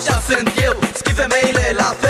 Așa sunt eu, scrii femeile la fel.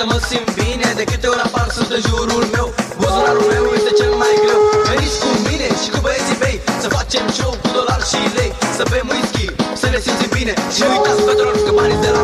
Să mă simt bine. De câte ori apar sunt în jurul meu. Buzunarul meu este cel mai greu. Veniți cu mine și cu băieții mei Să facem show cu dolari și lei. Să bem whisky, să ne simțim bine. Și nu uitați fetelor că banii de la